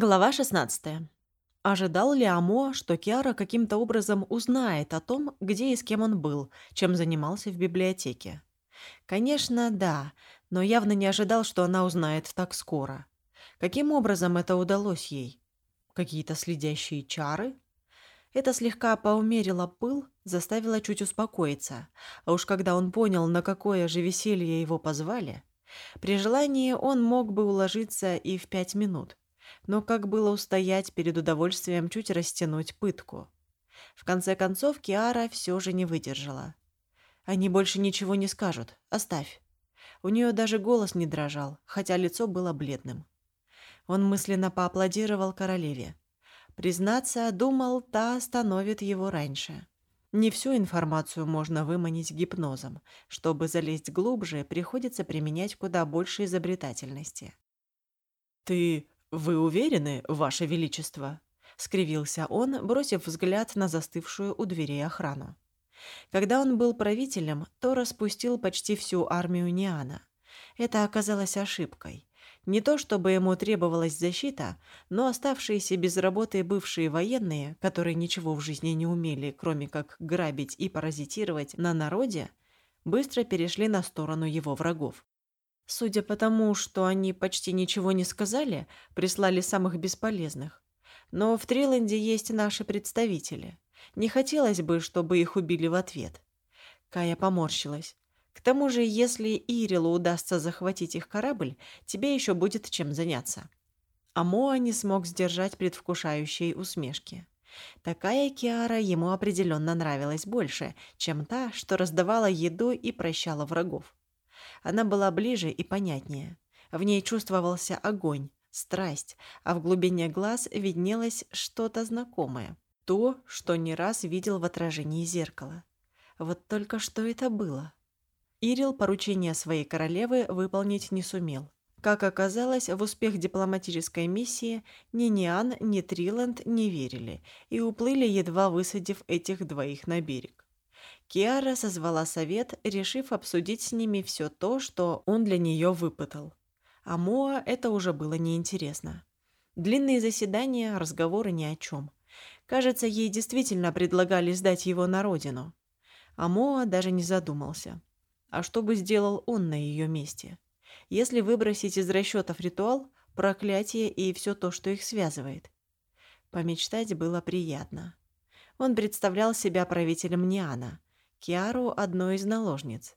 Глава 16. Ожидал ли Амо, что Киара каким-то образом узнает о том, где и с кем он был, чем занимался в библиотеке? Конечно, да, но явно не ожидал, что она узнает так скоро. Каким образом это удалось ей? Какие-то следящие чары? Это слегка поумерило пыл, заставило чуть успокоиться. А уж когда он понял, на какое же веселье его позвали, при желании он мог бы уложиться и в пять минут. Но как было устоять перед удовольствием чуть растянуть пытку? В конце концов, Киара все же не выдержала. «Они больше ничего не скажут. Оставь». У нее даже голос не дрожал, хотя лицо было бледным. Он мысленно поаплодировал королеве. Признаться, думал, та остановит его раньше. Не всю информацию можно выманить гипнозом. Чтобы залезть глубже, приходится применять куда больше изобретательности. «Ты «Вы уверены, Ваше Величество?» — скривился он, бросив взгляд на застывшую у дверей охрану. Когда он был правителем, то распустил почти всю армию Ниана. Это оказалось ошибкой. Не то чтобы ему требовалась защита, но оставшиеся без работы бывшие военные, которые ничего в жизни не умели, кроме как грабить и паразитировать на народе, быстро перешли на сторону его врагов. Судя по тому, что они почти ничего не сказали, прислали самых бесполезных. Но в Триленде есть наши представители. Не хотелось бы, чтобы их убили в ответ. Кая поморщилась. К тому же, если Ирилу удастся захватить их корабль, тебе еще будет чем заняться. А Моа не смог сдержать предвкушающей усмешки. Такая Киара ему определенно нравилась больше, чем та, что раздавала еду и прощала врагов. Она была ближе и понятнее. В ней чувствовался огонь, страсть, а в глубине глаз виднелось что-то знакомое. То, что не раз видел в отражении зеркала. Вот только что это было? Ирил поручение своей королевы выполнить не сумел. Как оказалось, в успех дипломатической миссии ни Ниан, ни Триланд не верили и уплыли, едва высадив этих двоих на берег. Киара созвала совет, решив обсудить с ними все то, что он для нее выпытал. А Моа это уже было неинтересно. Длинные заседания, разговоры ни о чем. Кажется, ей действительно предлагали сдать его на родину. А Моа даже не задумался. А что бы сделал он на ее месте? Если выбросить из расчетов ритуал, проклятие и все то, что их связывает. Помечтать было приятно. Он представлял себя правителем Ниана, Киару – одной из наложниц.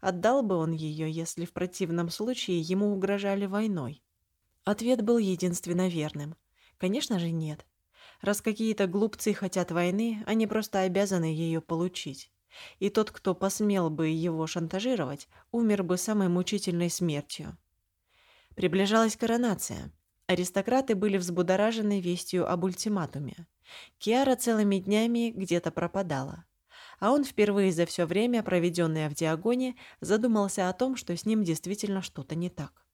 Отдал бы он ее, если в противном случае ему угрожали войной? Ответ был единственно верным. Конечно же, нет. Раз какие-то глупцы хотят войны, они просто обязаны ее получить. И тот, кто посмел бы его шантажировать, умер бы самой мучительной смертью. Приближалась коронация. Аристократы были взбудоражены вестью об ультиматуме. Киара целыми днями где-то пропадала. А он впервые за все время, проведенное в Диагоне, задумался о том, что с ним действительно что-то не так.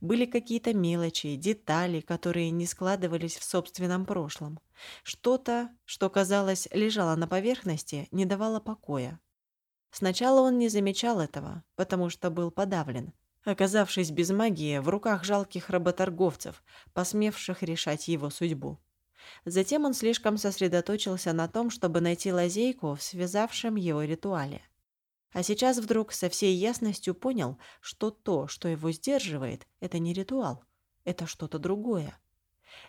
Были какие-то мелочи, детали, которые не складывались в собственном прошлом. Что-то, что, казалось, лежало на поверхности, не давало покоя. Сначала он не замечал этого, потому что был подавлен, оказавшись без магии в руках жалких работорговцев, посмевших решать его судьбу. Затем он слишком сосредоточился на том, чтобы найти лазейку в связавшем его ритуале. А сейчас вдруг со всей ясностью понял, что то, что его сдерживает, это не ритуал, это что-то другое.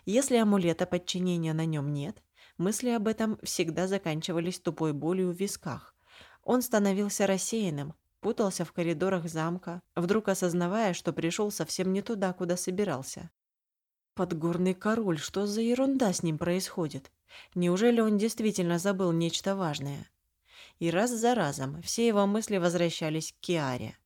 Если амулета подчинения на нем нет, мысли об этом всегда заканчивались тупой болью в висках. Он становился рассеянным, путался в коридорах замка, вдруг осознавая, что пришел совсем не туда, куда собирался. Подгорный король, что за ерунда с ним происходит? Неужели он действительно забыл нечто важное? И раз за разом все его мысли возвращались к Киаре.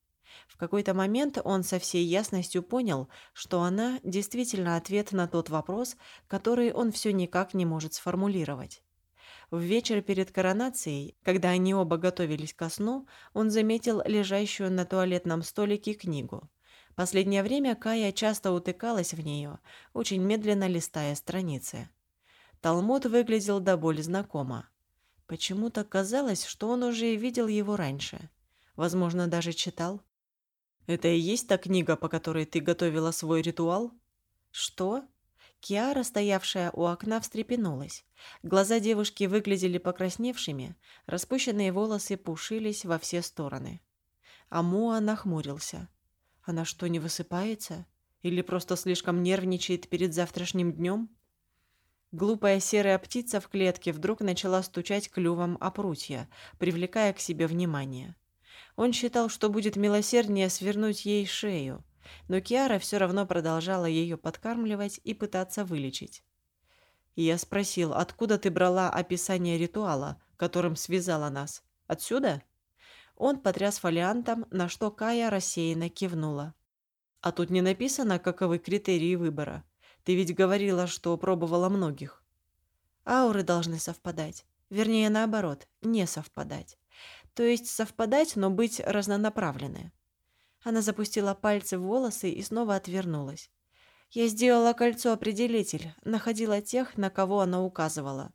В какой-то момент он со всей ясностью понял, что она действительно ответ на тот вопрос, который он все никак не может сформулировать. В вечер перед коронацией, когда они оба готовились ко сну, он заметил лежащую на туалетном столике книгу. Последнее время Кая часто утыкалась в нее, очень медленно листая страницы. Талмуд выглядел до боли знакомо. Почему-то казалось, что он уже видел его раньше. Возможно, даже читал. «Это и есть та книга, по которой ты готовила свой ритуал?» «Что?» Киара, стоявшая у окна, встрепенулась. Глаза девушки выглядели покрасневшими, распущенные волосы пушились во все стороны. Амуа нахмурился. Она что, не высыпается? Или просто слишком нервничает перед завтрашним днем? Глупая серая птица в клетке вдруг начала стучать клювом о прутья, привлекая к себе внимание. Он считал, что будет милосерднее свернуть ей шею, но Киара все равно продолжала ее подкармливать и пытаться вылечить. Я спросил, откуда ты брала описание ритуала, которым связала нас? Отсюда? Он потряс фолиантом, на что Кая рассеянно кивнула. А тут не написано, каковы критерии выбора. Ты ведь говорила, что пробовала многих. Ауры должны совпадать. Вернее, наоборот, не совпадать. То есть совпадать, но быть разнонаправленные. Она запустила пальцы в волосы и снова отвернулась. Я сделала кольцо-определитель, находила тех, на кого она указывала.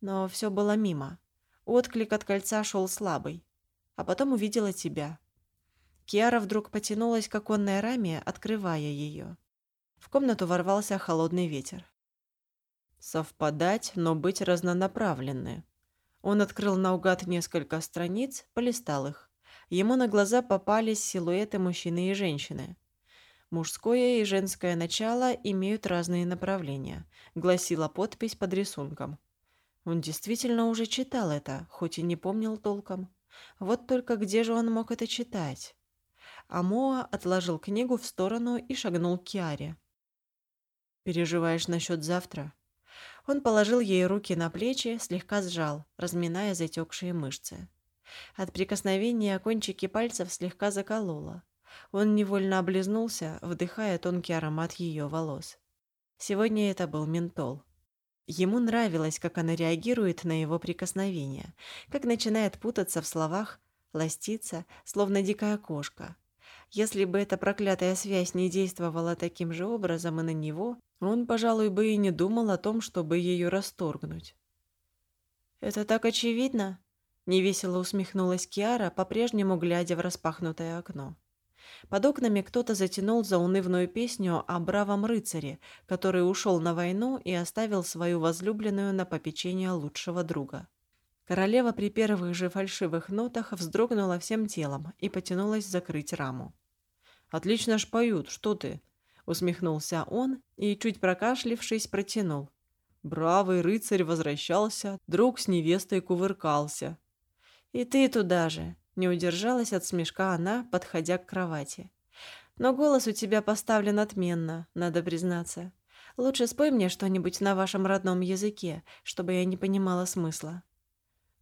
Но все было мимо. Отклик от кольца шел слабый. А потом увидела тебя. Киара вдруг потянулась к оконной раме, открывая ее. В комнату ворвался холодный ветер. Совпадать, но быть разнонаправленны. Он открыл наугад несколько страниц, полистал их. Ему на глаза попались силуэты мужчины и женщины. Мужское и женское начало имеют разные направления, гласила подпись под рисунком. Он действительно уже читал это, хоть и не помнил толком. Вот только где же он мог это читать? Амоа отложил книгу в сторону и шагнул к Киаре. «Переживаешь насчет завтра?» Он положил ей руки на плечи, слегка сжал, разминая затекшие мышцы. От прикосновения кончики пальцев слегка закололо. Он невольно облизнулся, вдыхая тонкий аромат ее волос. Сегодня это был ментол. Ему нравилось, как она реагирует на его прикосновение, как начинает путаться в словах, ластиться, словно дикая кошка. Если бы эта проклятая связь не действовала таким же образом и на него, он, пожалуй, бы и не думал о том, чтобы ее расторгнуть. «Это так очевидно?» Невесело усмехнулась Киара, по-прежнему глядя в распахнутое окно. Под окнами кто-то затянул заунывную песню о бравом рыцаре, который ушел на войну и оставил свою возлюбленную на попечение лучшего друга. Королева при первых же фальшивых нотах вздрогнула всем телом и потянулась закрыть раму. «Отлично ж поют, что ты?» — усмехнулся он и, чуть прокашлившись, протянул. Бравый рыцарь возвращался, друг с невестой кувыркался. «И ты туда же!» – не удержалась от смешка она, подходя к кровати. «Но голос у тебя поставлен отменно, надо признаться. Лучше спой мне что-нибудь на вашем родном языке, чтобы я не понимала смысла».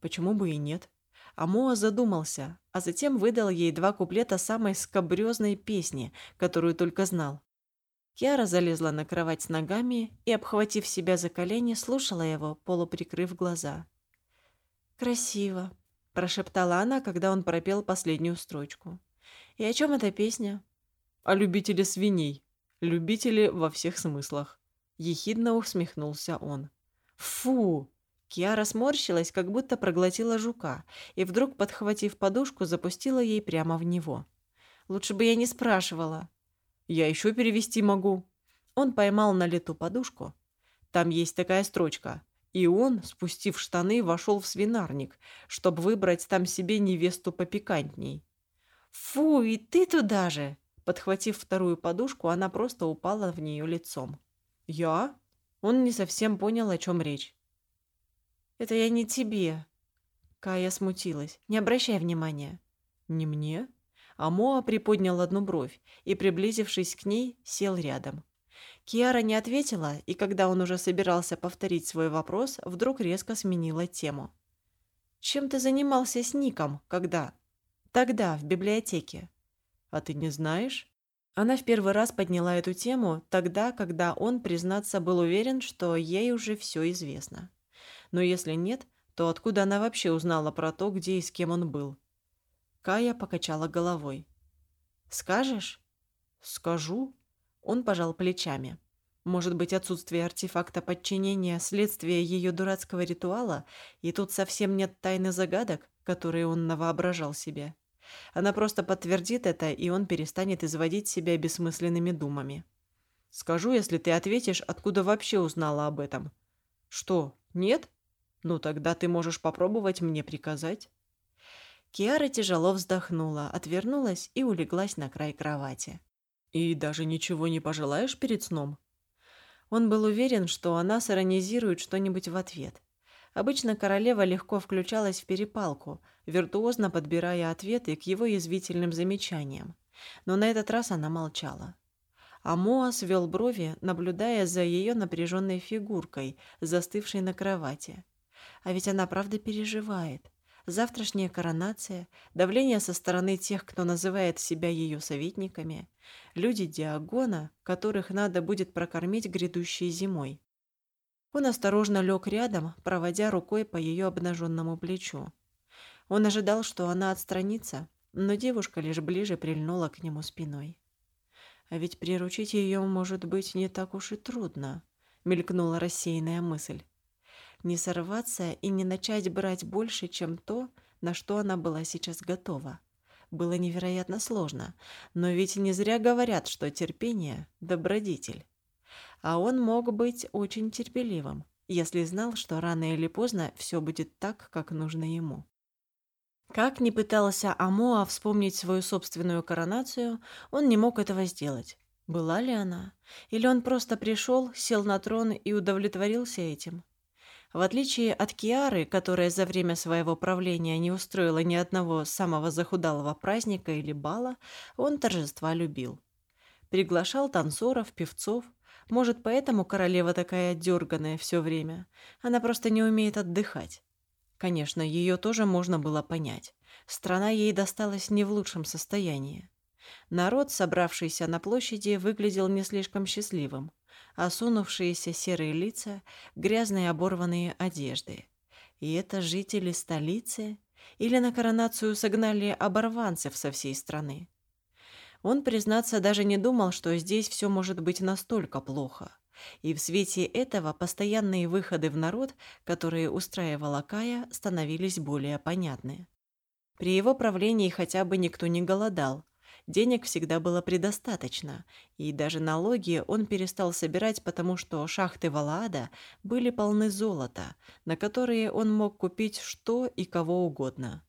«Почему бы и нет?» Амоа задумался, а затем выдал ей два куплета самой скобрёзной песни, которую только знал. Киара залезла на кровать с ногами и, обхватив себя за колени, слушала его, полуприкрыв глаза. «Красиво», – прошептала она, когда он пропел последнюю строчку. «И о чем эта песня?» «О любителе свиней. Любители во всех смыслах». Ехидно усмехнулся он. «Фу!» Киара сморщилась, как будто проглотила жука, и вдруг, подхватив подушку, запустила ей прямо в него. «Лучше бы я не спрашивала». «Я еще перевести могу». Он поймал на лету подушку. Там есть такая строчка. И он, спустив штаны, вошел в свинарник, чтобы выбрать там себе невесту попикантней. «Фу, и ты туда же!» Подхватив вторую подушку, она просто упала в нее лицом. «Я?» Он не совсем понял, о чем речь. «Это я не тебе». Кая смутилась. «Не обращай внимания». «Не мне?» Амоа приподнял одну бровь и, приблизившись к ней, сел рядом. Киара не ответила, и когда он уже собирался повторить свой вопрос, вдруг резко сменила тему. «Чем ты занимался с Ником, когда?» «Тогда, в библиотеке». «А ты не знаешь?» Она в первый раз подняла эту тему тогда, когда он, признаться, был уверен, что ей уже все известно. Но если нет, то откуда она вообще узнала про то, где и с кем он был? Кая покачала головой. «Скажешь?» «Скажу», он пожал плечами. Может быть, отсутствие артефакта подчинения – следствие ее дурацкого ритуала, и тут совсем нет тайны загадок, которые он навоображал себе. Она просто подтвердит это, и он перестанет изводить себя бессмысленными думами. Скажу, если ты ответишь, откуда вообще узнала об этом. Что, нет? Ну, тогда ты можешь попробовать мне приказать. Киара тяжело вздохнула, отвернулась и улеглась на край кровати. «И даже ничего не пожелаешь перед сном?» Он был уверен, что она сиронизирует что-нибудь в ответ. Обычно королева легко включалась в перепалку, виртуозно подбирая ответы к его язвительным замечаниям. Но на этот раз она молчала. А Моа свел брови, наблюдая за ее напряженной фигуркой, застывшей на кровати. А ведь она правда переживает. Завтрашняя коронация, давление со стороны тех, кто называет себя ее советниками, люди Диагона, которых надо будет прокормить грядущей зимой. Он осторожно лег рядом, проводя рукой по ее обнаженному плечу. Он ожидал, что она отстранится, но девушка лишь ближе прильнула к нему спиной. А ведь приручить ее может быть не так уж и трудно, мелькнула рассеянная мысль. Не сорваться и не начать брать больше, чем то, на что она была сейчас готова. Было невероятно сложно, но ведь не зря говорят, что терпение – добродетель. А он мог быть очень терпеливым, если знал, что рано или поздно все будет так, как нужно ему. Как ни пытался Амоа вспомнить свою собственную коронацию, он не мог этого сделать. Была ли она? Или он просто пришел, сел на трон и удовлетворился этим? В отличие от Киары, которая за время своего правления не устроила ни одного самого захудалого праздника или бала, он торжества любил. Приглашал танцоров, певцов. Может, поэтому королева такая дерганая все время. Она просто не умеет отдыхать. Конечно, ее тоже можно было понять. Страна ей досталась не в лучшем состоянии. Народ, собравшийся на площади, выглядел не слишком счастливым. Осунувшиеся серые лица, грязные оборванные одежды. И это жители столицы? Или на коронацию согнали оборванцев со всей страны? Он, признаться, даже не думал, что здесь все может быть настолько плохо. И в свете этого постоянные выходы в народ, которые устраивала Кая, становились более понятны. При его правлении хотя бы никто не голодал. Денег всегда было предостаточно, и даже налоги он перестал собирать, потому что шахты Валаада были полны золота, на которые он мог купить что и кого угодно.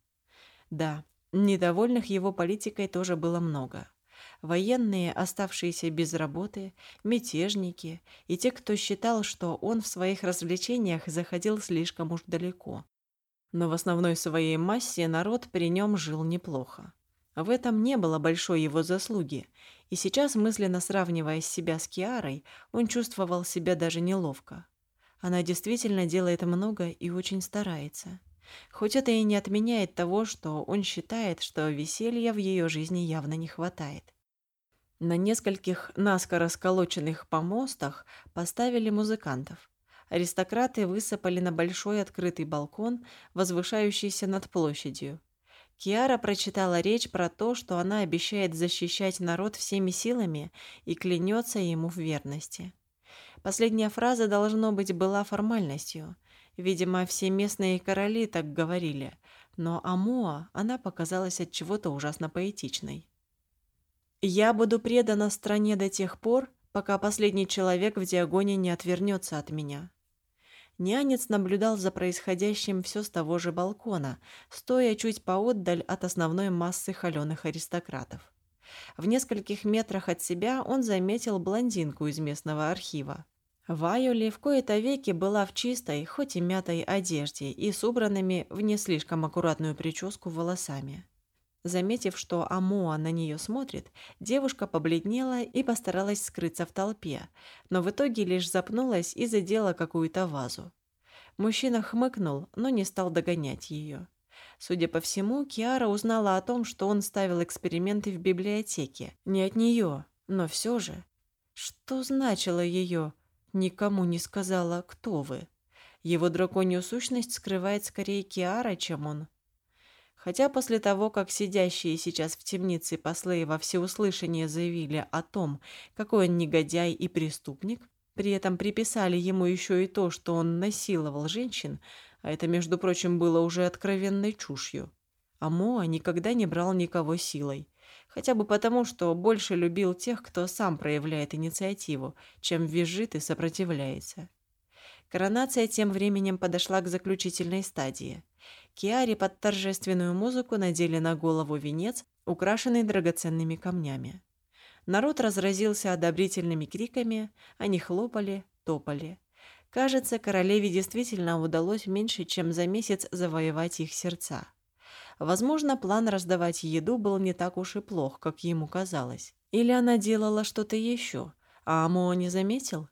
Да, недовольных его политикой тоже было много военные, оставшиеся без работы, мятежники и те, кто считал, что он в своих развлечениях заходил слишком уж далеко. Но в основной своей массе народ при нем жил неплохо. В этом не было большой его заслуги, и сейчас, мысленно сравнивая себя с Киарой, он чувствовал себя даже неловко. Она действительно делает много и очень старается. Хоть это и не отменяет того, что он считает, что веселья в ее жизни явно не хватает. На нескольких наскоро сколоченных помостах поставили музыкантов. Аристократы высыпали на большой открытый балкон, возвышающийся над площадью. Киара прочитала речь про то, что она обещает защищать народ всеми силами и клянется ему в верности. Последняя фраза, должно быть, была формальностью. Видимо, все местные короли так говорили, но Амуа она показалась от чего-то ужасно поэтичной. Я буду предана стране до тех пор, пока последний человек в Диагоне не отвернется от меня. Нянец наблюдал за происходящим все с того же балкона, стоя чуть поотдаль от основной массы холеных аристократов. В нескольких метрах от себя он заметил блондинку из местного архива. Вайоли в кои-то веки была в чистой, хоть и мятой одежде и с убранными в не слишком аккуратную прическу волосами. Заметив, что Амоа на нее смотрит, девушка побледнела и постаралась скрыться в толпе, но в итоге лишь запнулась и задела какую-то вазу. Мужчина хмыкнул, но не стал догонять ее. Судя по всему, Киара узнала о том, что он ставил эксперименты в библиотеке. Не от нее, но все же. Что значило ее «никому не сказала, кто вы»? Его драконью сущность скрывает скорее Киара, чем он. Хотя после того, как сидящие сейчас в темнице послы во всеуслышание заявили о том, какой он негодяй и преступник, при этом приписали ему еще и то, что он насиловал женщин, а это, между прочим, было уже откровенной чушью. А Моа никогда не брал никого силой, Хотя бы потому, что больше любил тех, кто сам проявляет инициативу, чем визжит и сопротивляется. Коронация тем временем подошла к заключительной стадии. Киаре под торжественную музыку надели на голову венец, украшенный драгоценными камнями. Народ разразился одобрительными криками, они хлопали, топали. Кажется, королеве действительно удалось меньше, чем за месяц завоевать их сердца. Возможно, план раздавать еду был не так уж и плох, как ему казалось. Или она делала что-то еще, а Амо не заметил?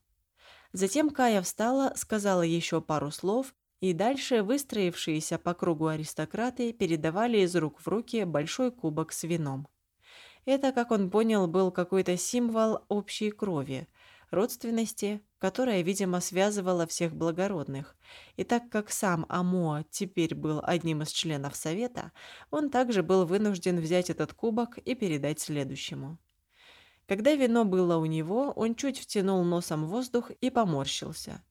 Затем Кая встала, сказала еще пару слов, и дальше выстроившиеся по кругу аристократы передавали из рук в руки большой кубок с вином. Это, как он понял, был какой-то символ общей крови, родственности, которая, видимо, связывала всех благородных. И так как сам Амоа теперь был одним из членов совета, он также был вынужден взять этот кубок и передать следующему. Когда вино было у него, он чуть втянул носом воздух и поморщился.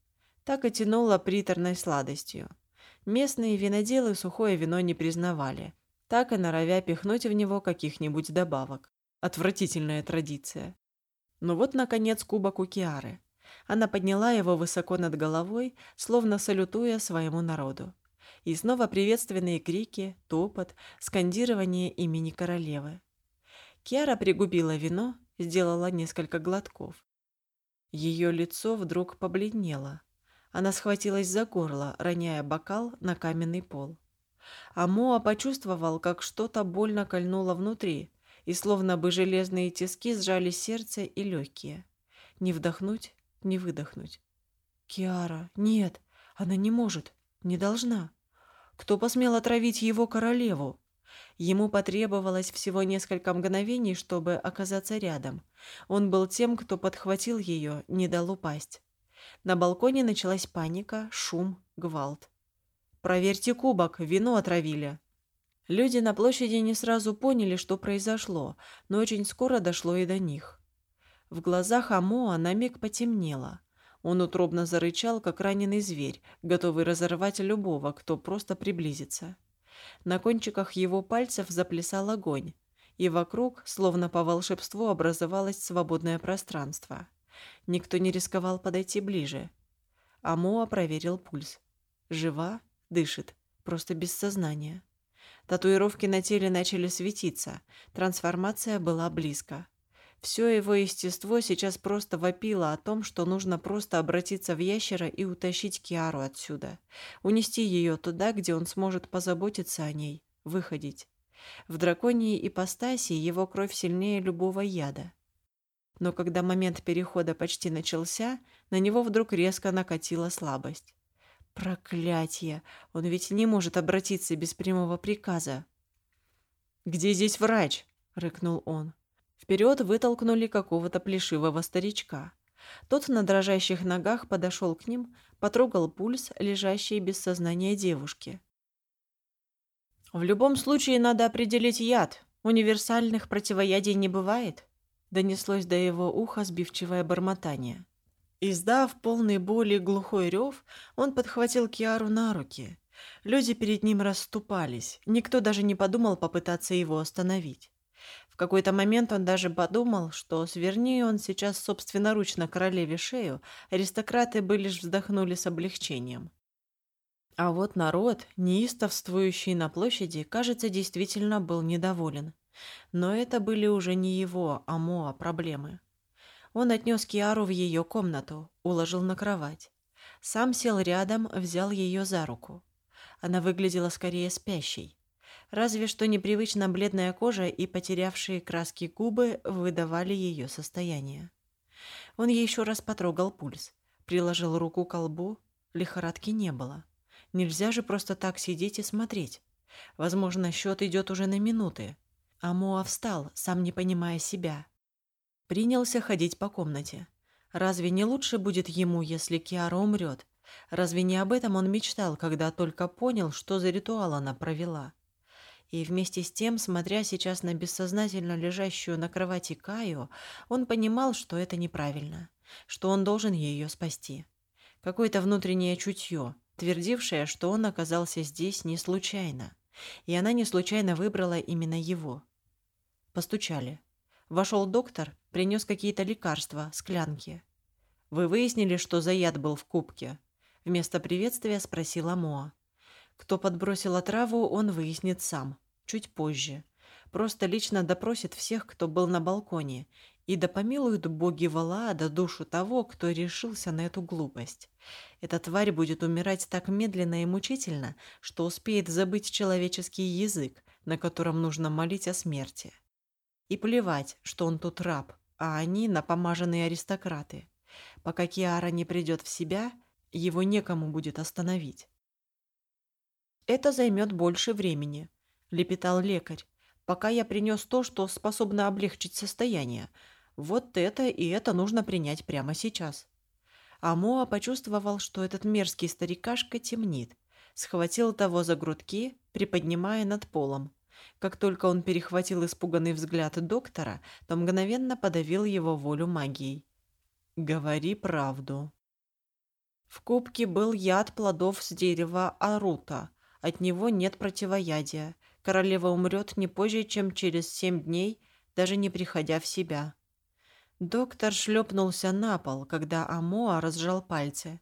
Так и тянуло приторной сладостью. Местные виноделы сухое вино не признавали, так и норовя пихнуть в него каких-нибудь добавок. Отвратительная традиция. Но вот, наконец, кубок у Киары. Она подняла его высоко над головой, словно салютуя своему народу. И снова приветственные крики, топот, скандирование имени королевы. Киара пригубила вино, сделала несколько глотков. Ее лицо вдруг побледнело. Она схватилась за горло, роняя бокал на каменный пол. А почувствовал, как что-то больно кольнуло внутри, и словно бы железные тиски сжали сердце и легкие. Не вдохнуть, не выдохнуть. «Киара, нет, она не может, не должна. Кто посмел отравить его королеву?» Ему потребовалось всего несколько мгновений, чтобы оказаться рядом. Он был тем, кто подхватил ее, не дал упасть. На балконе началась паника, шум, гвалт. «Проверьте кубок, вино отравили!» Люди на площади не сразу поняли, что произошло, но очень скоро дошло и до них. В глазах Амоа на миг потемнело. Он утробно зарычал, как раненый зверь, готовый разорвать любого, кто просто приблизится. На кончиках его пальцев заплясал огонь, и вокруг, словно по волшебству, образовалось свободное пространство. Никто не рисковал подойти ближе. Амоа проверил пульс. Жива, дышит, просто без сознания. Татуировки на теле начали светиться. Трансформация была близко. Все его естество сейчас просто вопило о том, что нужно просто обратиться в ящера и утащить Киару отсюда. Унести ее туда, где он сможет позаботиться о ней. Выходить. В драконьей ипостаси его кровь сильнее любого яда. Но когда момент перехода почти начался, на него вдруг резко накатила слабость. Проклятие! Он ведь не может обратиться без прямого приказа. «Где здесь врач?» — рыкнул он. Вперед вытолкнули какого-то плешивого старичка. Тот на дрожащих ногах подошел к ним, потрогал пульс лежащей без сознания девушки. «В любом случае надо определить яд. Универсальных противоядий не бывает», — донеслось до его уха сбивчивое бормотание. Издав полный боли глухой рев, он подхватил Киару на руки. Люди перед ним расступались, никто даже не подумал попытаться его остановить. Какой-то момент он даже подумал, что сверни он сейчас собственноручно королеве шею, аристократы бы лишь вздохнули с облегчением. А вот народ, неистовствующий на площади, кажется, действительно был недоволен. Но это были уже не его, а Моа проблемы. Он отнес Киару в ее комнату, уложил на кровать. Сам сел рядом, взял ее за руку. Она выглядела скорее спящей. Разве что непривычно бледная кожа и потерявшие краски губы выдавали ее состояние. Он еще раз потрогал пульс, приложил руку к лбу, лихорадки не было. Нельзя же просто так сидеть и смотреть. Возможно, счет идет уже на минуты. А Моа встал, сам не понимая себя. Принялся ходить по комнате. Разве не лучше будет ему, если Киара умрет? Разве не об этом он мечтал, когда только понял, что за ритуал она провела? И вместе с тем, смотря сейчас на бессознательно лежащую на кровати Каю, он понимал, что это неправильно, что он должен ее спасти. Какое-то внутреннее чутье, твердившее, что он оказался здесь не случайно, и она не случайно выбрала именно его. Постучали. Вошел доктор, принес какие-то лекарства, склянки. «Вы выяснили, что за яд был в кубке?» Вместо приветствия спросила Моа. Кто подбросил отраву, он выяснит сам. Чуть позже. Просто лично допросит всех, кто был на балконе. И да помилуют боги Валаада душу того, кто решился на эту глупость. Эта тварь будет умирать так медленно и мучительно, что успеет забыть человеческий язык, на котором нужно молить о смерти. И плевать, что он тут раб, а они напомаженные аристократы. Пока Киара не придет в себя, его некому будет остановить. «Это займет больше времени», — лепетал лекарь, «пока я принес то, что способно облегчить состояние. Вот это и это нужно принять прямо сейчас». А Моа почувствовал, что этот мерзкий старикашка темнит, схватил того за грудки, приподнимая над полом. Как только он перехватил испуганный взгляд доктора, то мгновенно подавил его волю магией. «Говори правду». В кубке был яд плодов с дерева Арута. От него нет противоядия. Королева умрет не позже, чем через семь дней, даже не приходя в себя. Доктор шлепнулся на пол, когда Амоа разжал пальцы.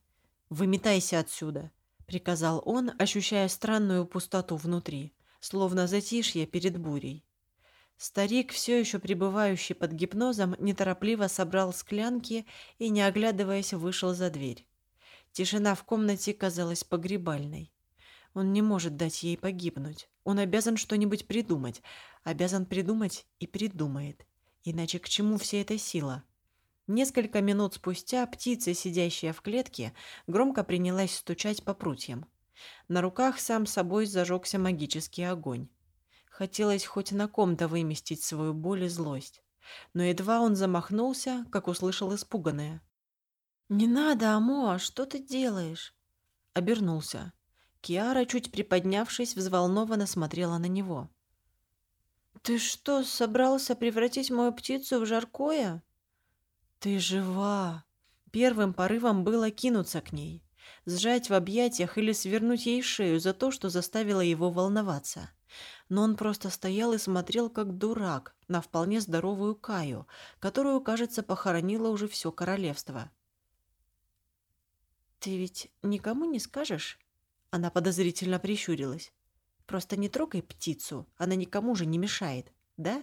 «Выметайся отсюда», — приказал он, ощущая странную пустоту внутри словно затишье перед бурей. Старик, все еще пребывающий под гипнозом, неторопливо собрал склянки и, не оглядываясь, вышел за дверь. Тишина в комнате казалась погребальной. Он не может дать ей погибнуть. Он обязан что-нибудь придумать. Обязан придумать и придумает. Иначе к чему вся эта сила? Несколько минут спустя птица, сидящая в клетке, громко принялась стучать по прутьям. На руках сам собой зажегся магический огонь. Хотелось хоть на ком-то выместить свою боль и злость. Но едва он замахнулся, как услышал испуганное. «Не надо, Амо, что ты делаешь?» Обернулся. Киара, чуть приподнявшись, взволнованно смотрела на него. «Ты что, собрался превратить мою птицу в жаркое?» «Ты жива!» Первым порывом было кинуться к ней сжать в объятиях или свернуть ей шею за то, что заставило его волноваться. Но он просто стоял и смотрел, как дурак, на вполне здоровую Каю, которую, кажется, похоронила уже все королевство. «Ты ведь никому не скажешь?» Она подозрительно прищурилась. «Просто не трогай птицу, она никому же не мешает, да?»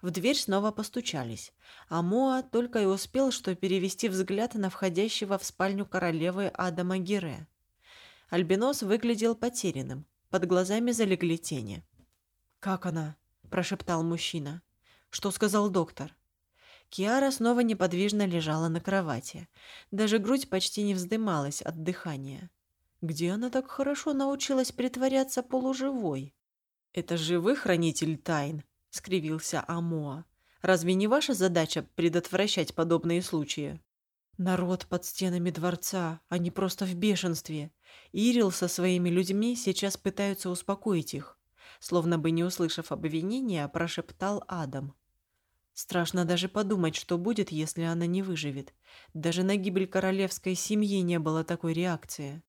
В дверь снова постучались, а Моа только и успел что перевести взгляд на входящего в спальню королевы Адама Гире. Альбинос выглядел потерянным, под глазами залегли тени. «Как она?» – прошептал мужчина. «Что сказал доктор?» Киара снова неподвижно лежала на кровати. Даже грудь почти не вздымалась от дыхания. Где она так хорошо научилась притворяться полуживой? Это живый хранитель тайн, — скривился Амоа. «Разве не ваша задача предотвращать подобные случаи?» Народ под стенами дворца, они просто в бешенстве. Ирил со своими людьми сейчас пытаются успокоить их. Словно бы не услышав обвинения, прошептал Адам. Страшно даже подумать, что будет, если она не выживет. Даже на гибель королевской семьи не было такой реакции.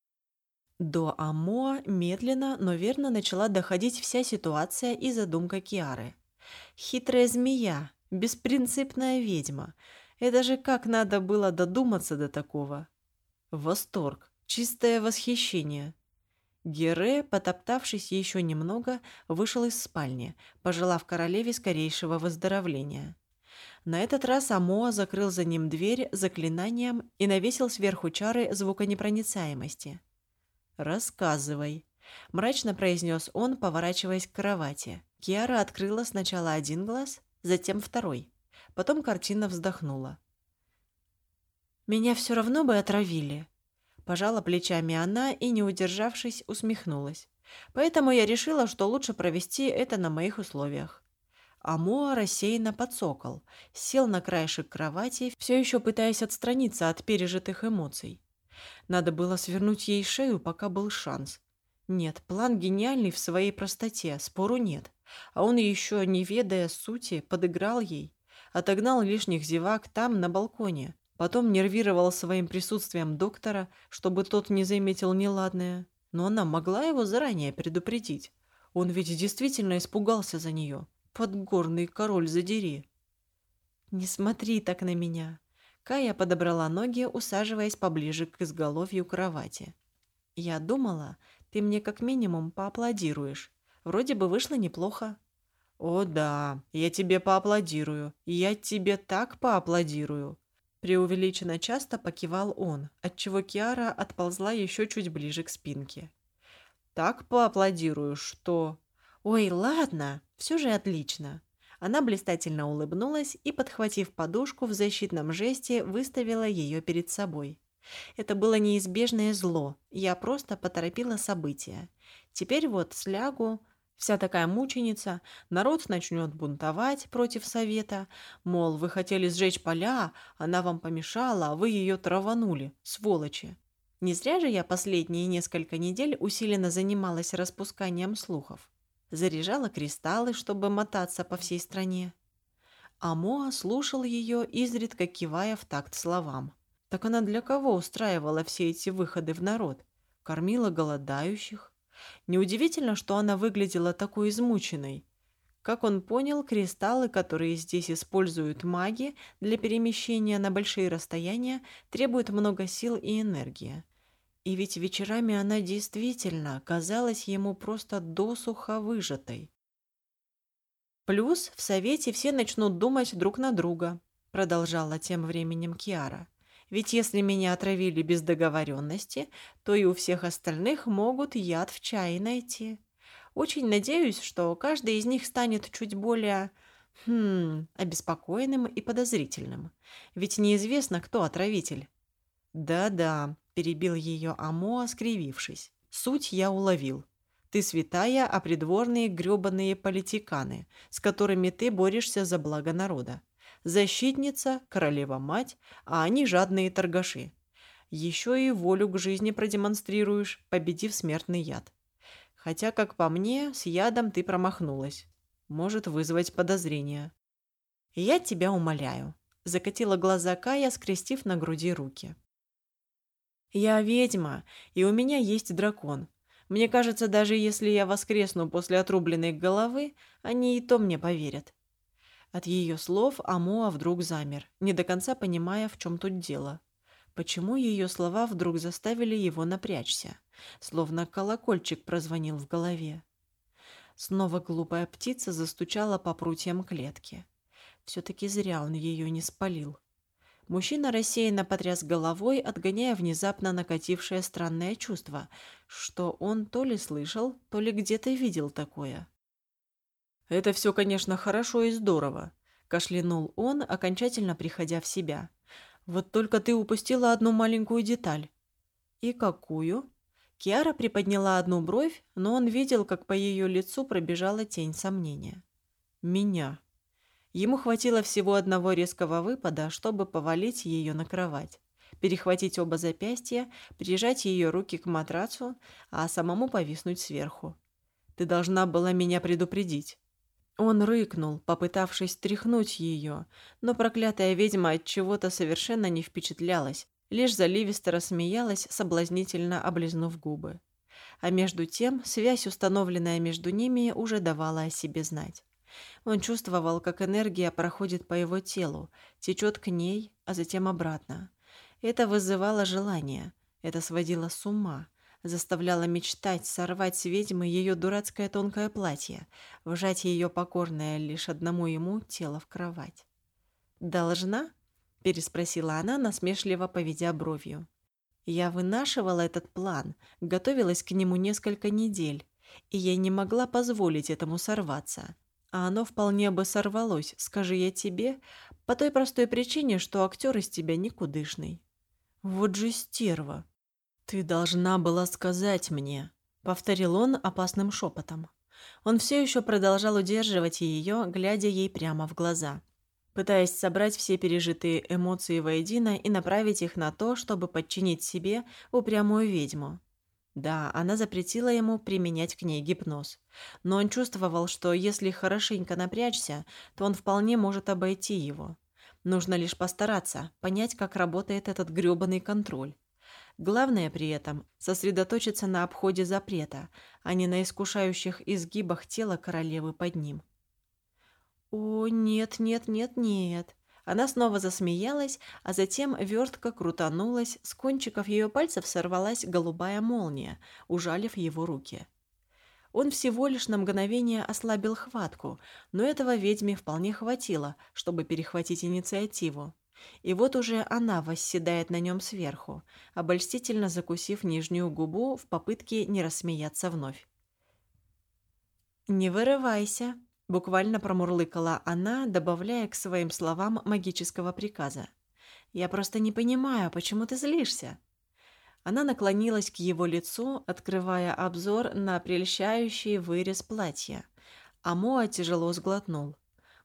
До Амоа медленно, но верно начала доходить вся ситуация и задумка Киары. Хитрая змея, беспринципная ведьма. Это же как надо было додуматься до такого. Восторг, чистое восхищение. Гере, потоптавшись еще немного, вышел из спальни, пожелав королеве скорейшего выздоровления. На этот раз Амоа закрыл за ним дверь заклинанием и навесил сверху чары звуконепроницаемости. «Рассказывай», – мрачно произнес он, поворачиваясь к кровати. Киара открыла сначала один глаз, затем второй. Потом картина вздохнула. «Меня все равно бы отравили», – пожала плечами она и, не удержавшись, усмехнулась. «Поэтому я решила, что лучше провести это на моих условиях». Амоа рассеянно подсокол, сел на краешек кровати, все еще пытаясь отстраниться от пережитых эмоций. Надо было свернуть ей шею, пока был шанс. Нет, план гениальный в своей простоте, спору нет. А он еще, не ведая сути, подыграл ей. Отогнал лишних зевак там, на балконе. Потом нервировал своим присутствием доктора, чтобы тот не заметил неладное. Но она могла его заранее предупредить. Он ведь действительно испугался за нее. Подгорный король задери. Не смотри так на меня. Кая подобрала ноги, усаживаясь поближе к изголовью кровати. Я думала, ты мне как минимум поаплодируешь. Вроде бы вышло неплохо. О да, я тебе поаплодирую. Я тебе так поаплодирую. Преувеличенно часто покивал он, отчего Киара отползла еще чуть ближе к спинке. Так поаплодирую, что... Ой, ладно, все же отлично. Она блистательно улыбнулась и, подхватив подушку в защитном жесте, выставила ее перед собой. Это было неизбежное зло, я просто поторопила события. Теперь вот слягу, вся такая мученица, народ начнет бунтовать против совета, мол, вы хотели сжечь поля, она вам помешала, а вы ее траванули, сволочи. Не зря же я последние несколько недель усиленно занималась распусканием слухов заряжала кристаллы, чтобы мотаться по всей стране. А Моа слушал ее, изредка кивая в такт словам. Так она для кого устраивала все эти выходы в народ? Кормила голодающих? Неудивительно, что она выглядела такой измученной. Как он понял, кристаллы, которые здесь используют маги для перемещения на большие расстояния, требуют много сил и энергии. И ведь вечерами она действительно казалась ему просто досуха выжатой. Плюс в совете все начнут думать друг на друга, продолжала тем временем Киара. Ведь если меня отравили без договоренности, то и у всех остальных могут яд в чае найти. Очень надеюсь, что каждый из них станет чуть более хм, обеспокоенным и подозрительным. Ведь неизвестно, кто отравитель. Да-да, перебил ее Амоа, скривившись. «Суть я уловил. Ты святая, а придворные грёбаные политиканы, с которыми ты борешься за благо народа. Защитница, королева-мать, а они жадные торгаши. Еще и волю к жизни продемонстрируешь, победив смертный яд. Хотя, как по мне, с ядом ты промахнулась. Может вызвать подозрения. Я тебя умоляю. Закатила глаза Кая, скрестив на груди руки. Я ведьма, и у меня есть дракон. Мне кажется, даже если я воскресну после отрубленной головы, они и то мне поверят. От ее слов Амоа вдруг замер, не до конца понимая, в чем тут дело. Почему ее слова вдруг заставили его напрячься, словно колокольчик прозвонил в голове. Снова глупая птица застучала по прутьям клетки. Все-таки зря он ее не спалил. Мужчина рассеянно потряс головой, отгоняя внезапно накатившее странное чувство, что он то ли слышал, то ли где-то видел такое. «Это все, конечно, хорошо и здорово», – кашлянул он, окончательно приходя в себя. «Вот только ты упустила одну маленькую деталь». «И какую?» Киара приподняла одну бровь, но он видел, как по ее лицу пробежала тень сомнения. «Меня». Ему хватило всего одного резкого выпада, чтобы повалить ее на кровать, перехватить оба запястья, прижать ее руки к матрацу, а самому повиснуть сверху. «Ты должна была меня предупредить». Он рыкнул, попытавшись тряхнуть ее, но проклятая ведьма от чего-то совершенно не впечатлялась, лишь заливисто рассмеялась, соблазнительно облизнув губы. А между тем связь, установленная между ними, уже давала о себе знать. Он чувствовал, как энергия проходит по его телу, течет к ней, а затем обратно. Это вызывало желание, это сводило с ума, заставляло мечтать сорвать с ведьмы ее дурацкое тонкое платье, вжать ее покорное лишь одному ему тело в кровать. «Должна?» – переспросила она, насмешливо поведя бровью. «Я вынашивала этот план, готовилась к нему несколько недель, и я не могла позволить этому сорваться. А оно вполне бы сорвалось, скажи я тебе, по той простой причине, что актер из тебя никудышный. Вот же стерва. Ты должна была сказать мне, повторил он опасным шепотом. Он все еще продолжал удерживать ее, глядя ей прямо в глаза, пытаясь собрать все пережитые эмоции воедино и направить их на то, чтобы подчинить себе упрямую ведьму. Да, она запретила ему применять к ней гипноз. Но он чувствовал, что если хорошенько напрячься, то он вполне может обойти его. Нужно лишь постараться, понять, как работает этот грёбаный контроль. Главное при этом – сосредоточиться на обходе запрета, а не на искушающих изгибах тела королевы под ним. «О, нет, нет, нет, нет». Она снова засмеялась, а затем вертка крутанулась, с кончиков ее пальцев сорвалась голубая молния, ужалив его руки. Он всего лишь на мгновение ослабил хватку, но этого ведьме вполне хватило, чтобы перехватить инициативу. И вот уже она восседает на нем сверху, обольстительно закусив нижнюю губу в попытке не рассмеяться вновь. «Не вырывайся», — буквально промурлыкала она, добавляя к своим словам магического приказа. «Я просто не понимаю, почему ты злишься?» Она наклонилась к его лицу, открывая обзор на прельщающий вырез платья. А Моа тяжело сглотнул.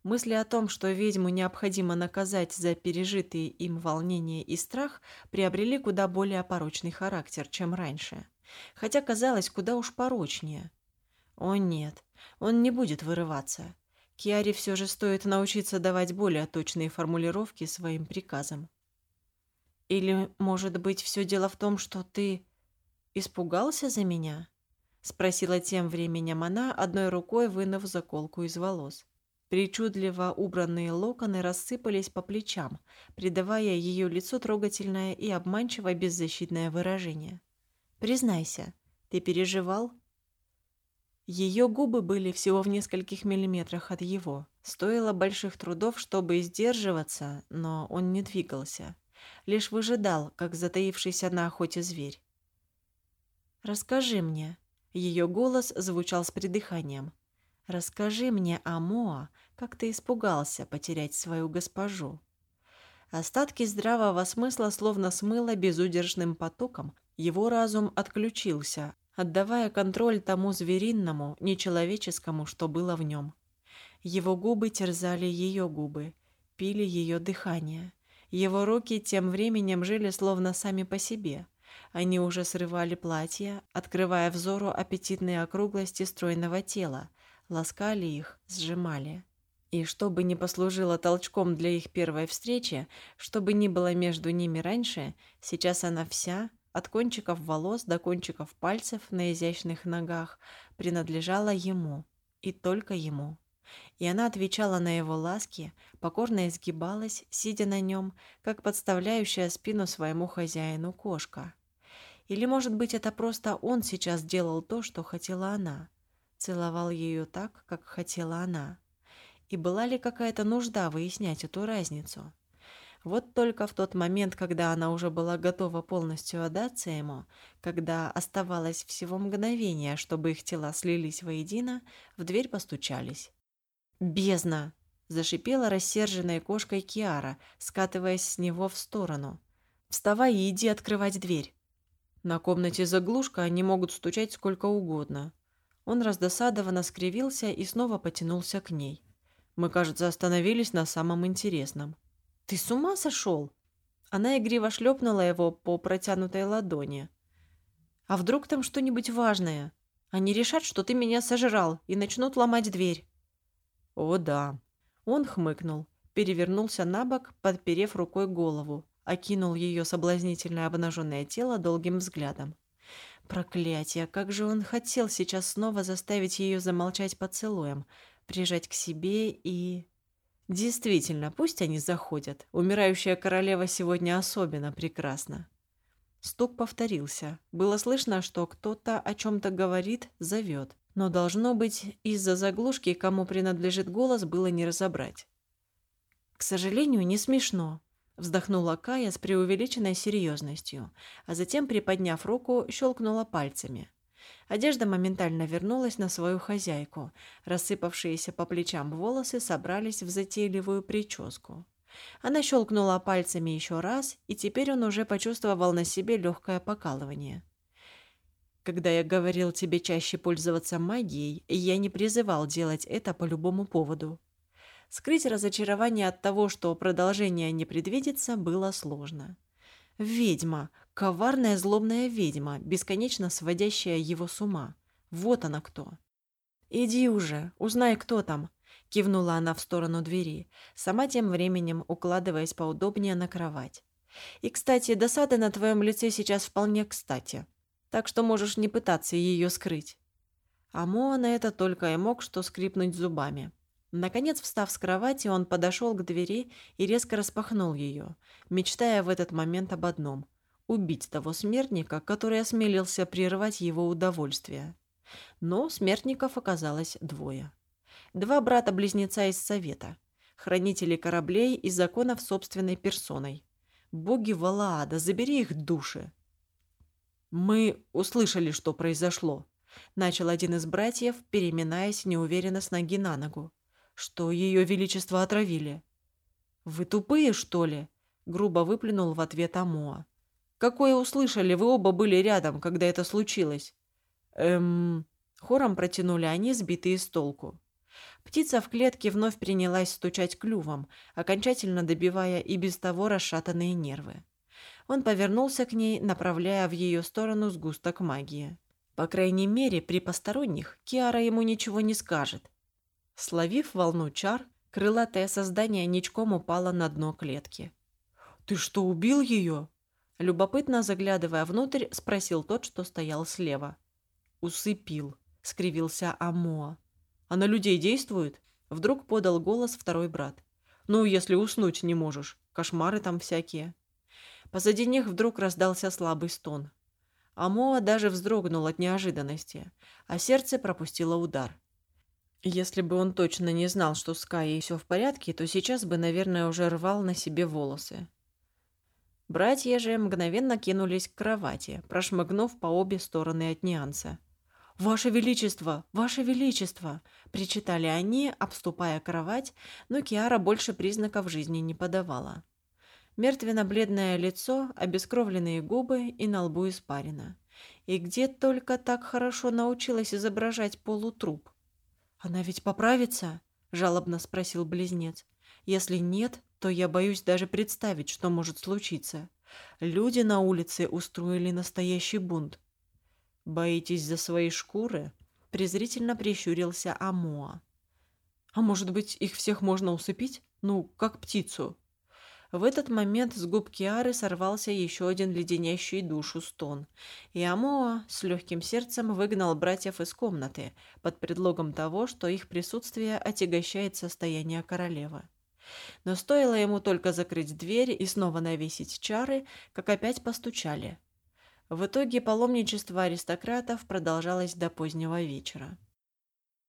Мысли о том, что ведьму необходимо наказать за пережитые им волнения и страх, приобрели куда более порочный характер, чем раньше. Хотя казалось куда уж порочнее. О нет, он не будет вырываться. Киаре все же стоит научиться давать более точные формулировки своим приказам. Или, может быть, все дело в том, что ты испугался за меня? Спросила тем временем она, одной рукой вынув заколку из волос. Причудливо убранные локоны рассыпались по плечам, придавая ее лицу трогательное и обманчиво беззащитное выражение. «Признайся, ты переживал?» Ее губы были всего в нескольких миллиметрах от его. Стоило больших трудов, чтобы сдерживаться, но он не двигался. Лишь выжидал, как затаившийся на охоте зверь. «Расскажи мне». Ее голос звучал с придыханием. «Расскажи мне о Моа, как ты испугался потерять свою госпожу». Остатки здравого смысла словно смыло безудержным потоком, его разум отключился, отдавая контроль тому зверинному, нечеловеческому, что было в нем. Его губы терзали ее губы, пили ее дыхание. Его руки тем временем жили словно сами по себе. Они уже срывали платья, открывая взору аппетитные округлости стройного тела, ласкали их, сжимали. И чтобы не послужило толчком для их первой встречи, чтобы не было между ними раньше, сейчас она вся, от кончиков волос до кончиков пальцев на изящных ногах, принадлежала ему, и только ему. И она отвечала на его ласки, покорно изгибалась, сидя на нем, как подставляющая спину своему хозяину кошка. Или, может быть, это просто он сейчас делал то, что хотела она, целовал ее так, как хотела она. И была ли какая-то нужда выяснять эту разницу? Вот только в тот момент, когда она уже была готова полностью отдаться ему, когда оставалось всего мгновение, чтобы их тела слились воедино, в дверь постучались. «Бездна!» – зашипела рассерженная кошкой Киара, скатываясь с него в сторону. «Вставай и иди открывать дверь!» На комнате заглушка они могут стучать сколько угодно. Он раздосадованно скривился и снова потянулся к ней. Мы, кажется, остановились на самом интересном. «Ты с ума сошел?» Она игриво шлепнула его по протянутой ладони. «А вдруг там что-нибудь важное? Они решат, что ты меня сожрал, и начнут ломать дверь». «О, да». Он хмыкнул, перевернулся на бок, подперев рукой голову, окинул ее соблазнительное обнаженное тело долгим взглядом. Проклятие, как же он хотел сейчас снова заставить ее замолчать поцелуем, прижать к себе и... Действительно, пусть они заходят. Умирающая королева сегодня особенно прекрасна. Стук повторился. Было слышно, что кто-то о чем-то говорит, зовет. Но, должно быть, из-за заглушки, кому принадлежит голос, было не разобрать. «К сожалению, не смешно», – вздохнула Кая с преувеличенной серьезностью, а затем, приподняв руку, щелкнула пальцами. Одежда моментально вернулась на свою хозяйку. Рассыпавшиеся по плечам волосы собрались в затейливую прическу. Она щелкнула пальцами еще раз, и теперь он уже почувствовал на себе легкое покалывание. Когда я говорил тебе чаще пользоваться магией, я не призывал делать это по любому поводу. Скрыть разочарование от того, что продолжение не предвидится, было сложно. Ведьма, коварная злобная ведьма, бесконечно сводящая его с ума. Вот она кто. «Иди уже, узнай, кто там», — кивнула она в сторону двери, сама тем временем укладываясь поудобнее на кровать. «И, кстати, досада на твоем лице сейчас вполне кстати так что можешь не пытаться ее скрыть». А Моа на это только и мог что скрипнуть зубами. Наконец, встав с кровати, он подошел к двери и резко распахнул ее, мечтая в этот момент об одном – убить того смертника, который осмелился прервать его удовольствие. Но смертников оказалось двое. Два брата-близнеца из Совета, хранители кораблей и законов собственной персоной. Боги Валаада, забери их души. «Мы услышали, что произошло», – начал один из братьев, переминаясь неуверенно с ноги на ногу. «Что ее величество отравили». «Вы тупые, что ли?» – грубо выплюнул в ответ Амоа. «Какое услышали? Вы оба были рядом, когда это случилось». «Эм...» – хором протянули они, сбитые с толку. Птица в клетке вновь принялась стучать клювом, окончательно добивая и без того расшатанные нервы. Он повернулся к ней, направляя в ее сторону сгусток магии. По крайней мере, при посторонних Киара ему ничего не скажет. Словив волну чар, крылатое создание ничком упало на дно клетки. «Ты что, убил ее?» Любопытно заглядывая внутрь, спросил тот, что стоял слева. «Усыпил», — скривился Амоа. «А на людей действует?» Вдруг подал голос второй брат. «Ну, если уснуть не можешь. Кошмары там всякие». Позади них вдруг раздался слабый стон. Амоа даже вздрогнул от неожиданности, а сердце пропустило удар. Если бы он точно не знал, что с Каей все в порядке, то сейчас бы, наверное, уже рвал на себе волосы. Братья же мгновенно кинулись к кровати, прошмыгнув по обе стороны от Нианса. «Ваше Величество! Ваше Величество!» – причитали они, обступая кровать, но Киара больше признаков жизни не подавала. Мертвенно-бледное лицо, обескровленные губы и на лбу испарина. И где только так хорошо научилась изображать полутруп? «Она ведь поправится?» – жалобно спросил близнец. «Если нет, то я боюсь даже представить, что может случиться. Люди на улице устроили настоящий бунт. «Боитесь за свои шкуры?» – презрительно прищурился Амоа. «А может быть, их всех можно усыпить? Ну, как птицу?» В этот момент с губ Киары сорвался еще один леденящий душу стон, и Амоа с легким сердцем выгнал братьев из комнаты под предлогом того, что их присутствие отягощает состояние королевы. Но стоило ему только закрыть дверь и снова навесить чары, как опять постучали – в итоге паломничество аристократов продолжалось до позднего вечера.